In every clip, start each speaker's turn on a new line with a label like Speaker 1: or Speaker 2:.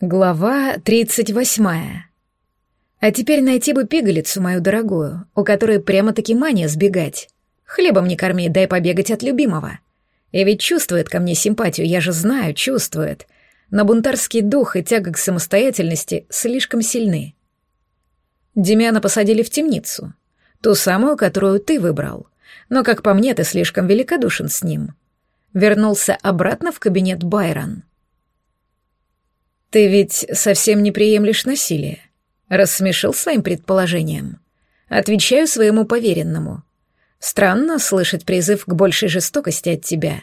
Speaker 1: Глава тридцать восьмая. А теперь найти бы пигалицу мою дорогую, у которой прямо-таки мания сбегать. Хлебом не корми, дай побегать от любимого. И ведь чувствует ко мне симпатию, я же знаю, чувствует. Но бунтарский дух и тяга к самостоятельности слишком сильны. Демьяна посадили в темницу. Ту самую, которую ты выбрал. Но, как по мне, ты слишком великодушен с ним. Вернулся обратно в кабинет Байрон. «Ты ведь совсем не приемлешь насилие», — рассмешил своим предположением. «Отвечаю своему поверенному. Странно слышать призыв к большей жестокости от тебя.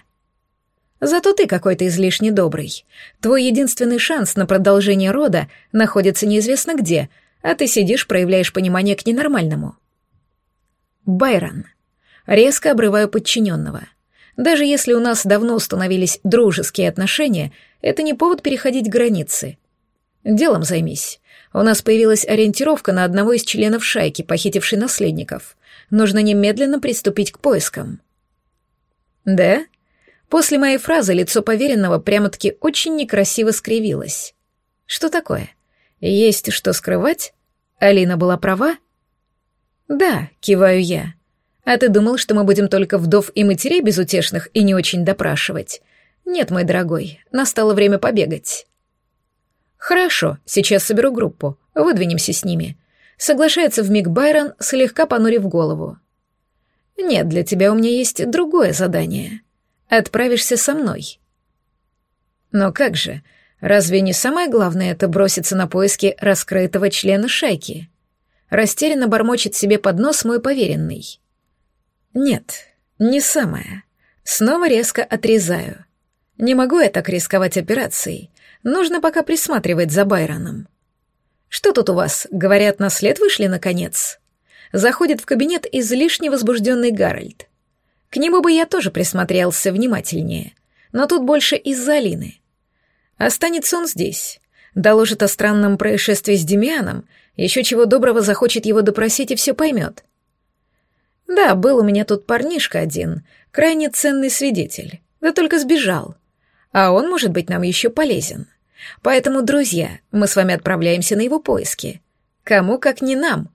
Speaker 1: Зато ты какой-то излишне добрый. Твой единственный шанс на продолжение рода находится неизвестно где, а ты сидишь, проявляешь понимание к ненормальному». Байрон. Резко обрываю подчиненного. Даже если у нас давно установились дружеские отношения, это не повод переходить границы. Делом займись. У нас появилась ориентировка на одного из членов шайки, похитившей наследников. Нужно немедленно приступить к поискам. Да? После моей фразы лицо поверенного прямо-таки очень некрасиво скривилось. Что такое? Есть что скрывать? Алина была права? Да, киваю я. А ты думал, что мы будем только вдов и матерей безутешных и не очень допрашивать? «Нет, мой дорогой, настало время побегать». «Хорошо, сейчас соберу группу, выдвинемся с ними», — соглашается вмиг Байрон, слегка понурив голову. «Нет, для тебя у меня есть другое задание. Отправишься со мной». «Но как же, разве не самое главное это броситься на поиски раскрытого члена шайки?» Растерянно бормочет себе под нос мой поверенный. «Нет, не самое. Снова резко отрезаю. Не могу я так рисковать операцией. Нужно пока присматривать за Байроном. Что тут у вас? Говорят, на след вышли наконец? Заходит в кабинет излишне возбужденный Гарольд. К нему бы я тоже присмотрелся внимательнее, но тут больше из-за Алины. Останется он здесь. Доложит о странном происшествии с Демианом, еще чего доброго захочет его допросить и все поймет. Да, был у меня тут парнишка один, крайне ценный свидетель, да только сбежал а он может быть нам еще полезен. Поэтому, друзья, мы с вами отправляемся на его поиски. Кому, как не нам.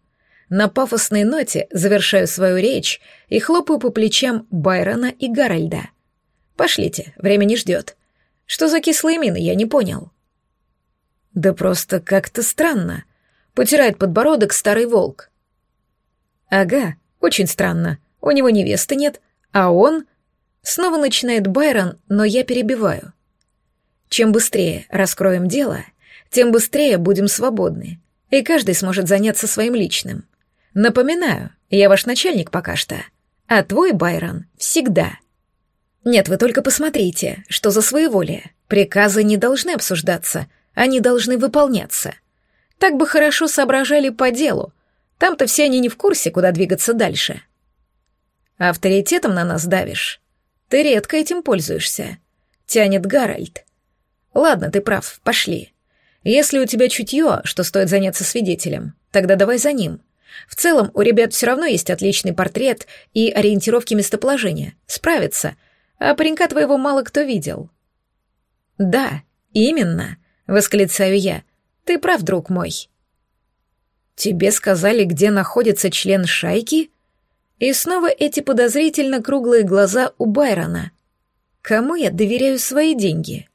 Speaker 1: На пафосной ноте завершаю свою речь и хлопаю по плечам Байрона и Гарольда. Пошлите, время не ждет. Что за кислые мины, я не понял. Да просто как-то странно. Потирает подбородок старый волк. Ага, очень странно. У него невесты нет, а он Снова начинает Байрон, но я перебиваю. Чем быстрее раскроем дело, тем быстрее будем свободны, и каждый сможет заняться своим личным. Напоминаю, я ваш начальник пока что, а твой Байрон всегда. Нет, вы только посмотрите, что за своеволие. Приказы не должны обсуждаться, они должны выполняться. Так бы хорошо соображали по делу. Там-то все они не в курсе, куда двигаться дальше. Авторитетом на нас давишь. Ты редко этим пользуешься. Тянет Гарольд. Ладно, ты прав, пошли. Если у тебя чутье, что стоит заняться свидетелем, тогда давай за ним. В целом, у ребят все равно есть отличный портрет и ориентировки местоположения. Справятся. А паренька твоего мало кто видел. Да, именно, восклицаю я. Ты прав, друг мой. Тебе сказали, где находится член шайки? И снова эти подозрительно круглые глаза у Байрона. Кому я доверяю свои деньги?